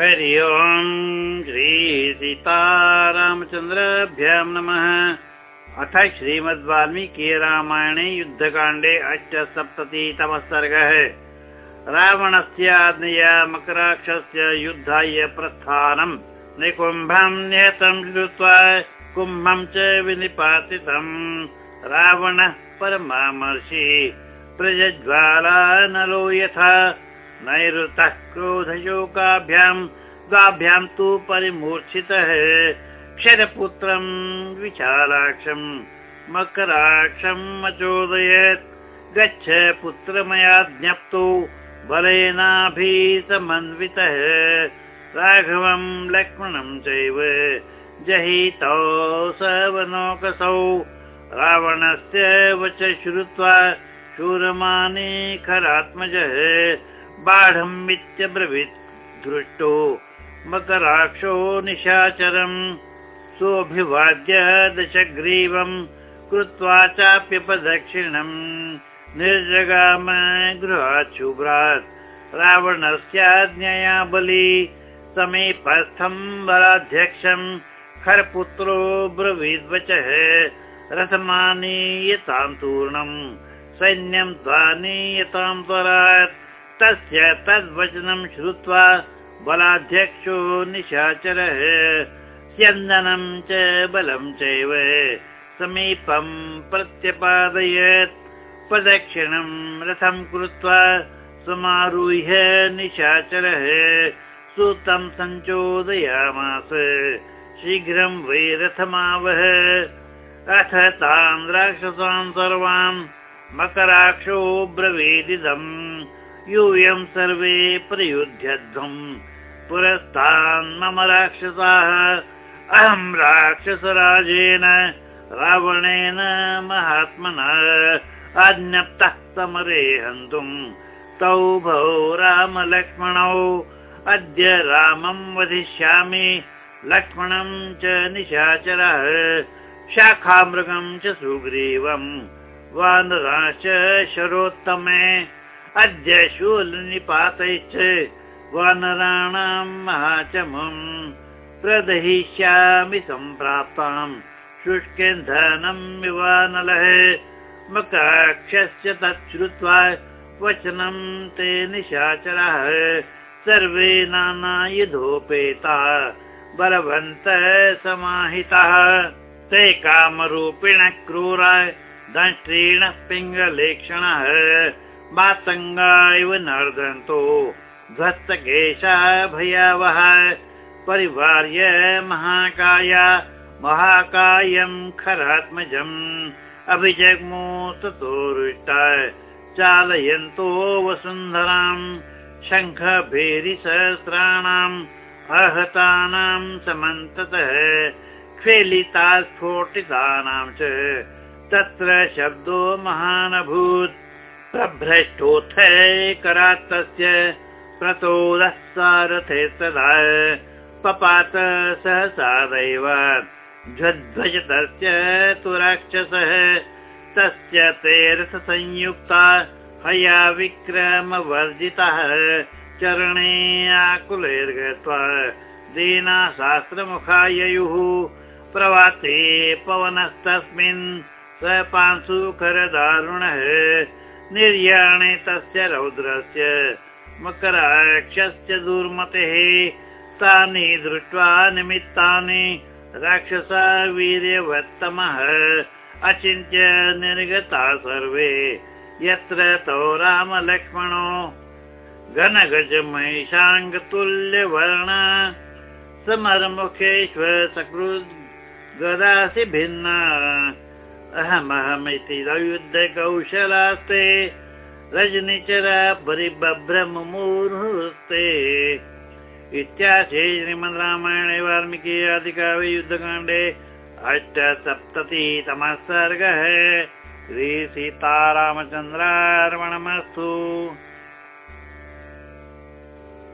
हरि ओम् श्री सीतारामचन्द्राभ्यां नमः। अथ श्रीमद् वाल्मीकि रामायणे युद्धकाण्डे अष्टसप्ततितमः सर्गः। रावणस्य आज्ञया मकराक्षस्य युद्धाय प्रस्थानम्। निकुम्भम् निहतं श्रुत्वा कुम्भं च विनिपातितम्। रावणः परमामर्षि। प्रज्वाला नलो यथा नैऋतः क्रोधशोकाभ्यां द्वाभ्यां तु परिमूर्छितः क्षरपुत्रम् विशालाक्षम् मकराक्षम् अचोदयत् गच्छ पुत्र मया ज्ञप्तो बलेनाभिसमन्वितः। राघवं लक्ष्मणं चैव जहितौ वनोकसौ रावणस्य वच श्रुत्वा शूरमाने खरात्मजः बाढमित्यब्रवीत् दृष्टो मकराक्षो निशाचरम्। सोऽभिवाद्य दशग्रीवम् कृत्वा चाप्यपदक्षिणम् निर्जगाम गृहाच्छुभ्रात् रावणस्याज्ञया बली समीपस्थम् बलाध्यक्षम्। खरपुत्रो ब्रवीद्वचः रथमानीयताम् तूर्णम्। सैन्यम् त्वानीयताम् त्वरात् तस्य तद्वचनं श्रुत्वा बलाध्यक्षो निशाचरः। स्यन्दनं च बलं चैव समीपं प्रत्यपादयत्। प्रदक्षिणं रथं कृत्वा समारुह्य निशाचरः। सूतं सञ्चोदयामास। शीघ्रं वै रथमावह। अथ तान् राक्षसान् सर्वान् मकराक्षो ब्रवीदिदम् यूयं सर्वे प्रयुध्यध्वम् पुरस्तान् मम राक्षसाः। अहं राक्षसराजेन रावणेन महात्मना। आज्ञप्तः समरे हन्तुम् तौ भौ रामलक्ष्मणौ। अद्य रामं वधिष्यामि। लक्ष्मणं च निशाचरः। शाखामृगं च सुग्रीवम् वानराश्च शरोत्तमे अद्य शूलनिपातैश्च वानराणां महाचमम् प्रदहिष्यामि सम्प्राप्ताम् शुष्केन्धनम् विवानलः। मकाक्षस्य तत् श्रुत्वा वचनं ते निशाचरः। सर्वे नानायुधोपेता बलवन्तः समाहितः। ते कामरूपिण क्रूरा दंष्ट्रेण पिङ्गलेक्षणः मातङ्गा इव नर्दन्तो ध्वस्तकेशा भयावह परिवार्य महाकाय महाकायं खरात्मजम्। अभिजग्मो ततो चालयन्तो वसुन्धराम् शङ्खभेरिसहस्राणाम् आहतानां समन्ततः खेलिता स्फोटितानां च। तत्र शब्दो महानभूत् प्रभ्रष्टोत्थ करात्तस्य प्रतोदः सारथे तदा पपात सहसा दैव झध्वजतस्य तु राक्षसः तस्य ते रथसंयुक्ता हया विक्रमवर्जितः चरणे आकुलैर्गत्वा दीना शास्त्रमुखाययुः प्रवाते पवनस्तस्मिन् स पांशुखरदारुणः निर्याणे तस्य रौद्रस्य मकराक्षस्य दुर्मतेः तानि दृष्ट्वा निमित्तानि राक्षसा वीर्यवत्तमः अचिन्त्य निर्गता सर्वे। यत्र तौ रामलक्ष्मणो घनगज महिषाङ्गतुल्यवर्ण समरमुखेश्व सकृद् गदासि भिन्ना। अहमहमिति युद्धकौशलास्ते रजनिचरा परिबभ्रमुमुर्हुस्ते इत्याशे श्रीमद् रामायणे वाल्मीकि अधिकाव्ये युद्धकाण्डे अष्टसप्ततितमः सर्गः। श्रीसीतारामचन्द्रार्पणमस्तु